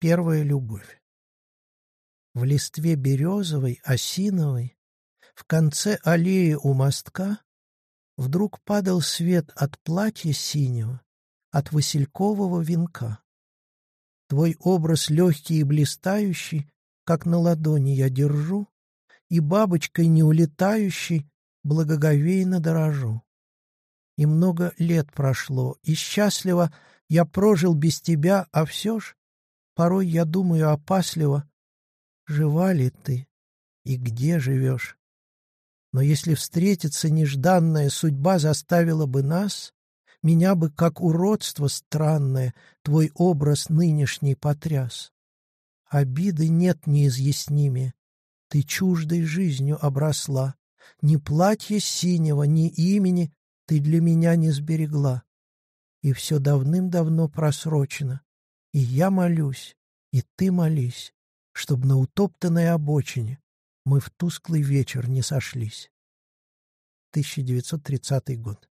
Первая любовь. В листве березовой, осиновой, в конце аллеи у мостка вдруг падал свет от платья синего, от василькового венка. Твой образ легкий и блистающий, как на ладони я держу, и бабочкой не улетающей благоговейно дорожу. И много лет прошло, и счастливо я прожил без тебя, а все ж Порой я думаю опасливо, жива ли ты и где живешь. Но если встретиться нежданная судьба заставила бы нас, меня бы, как уродство странное, твой образ нынешний потряс. Обиды нет неизъяснимее, ты чуждой жизнью обросла, ни платья синего, ни имени ты для меня не сберегла. И все давным-давно просрочено. И я молюсь, и ты молись, чтоб на утоптанной обочине мы в тусклый вечер не сошлись. 1930 год.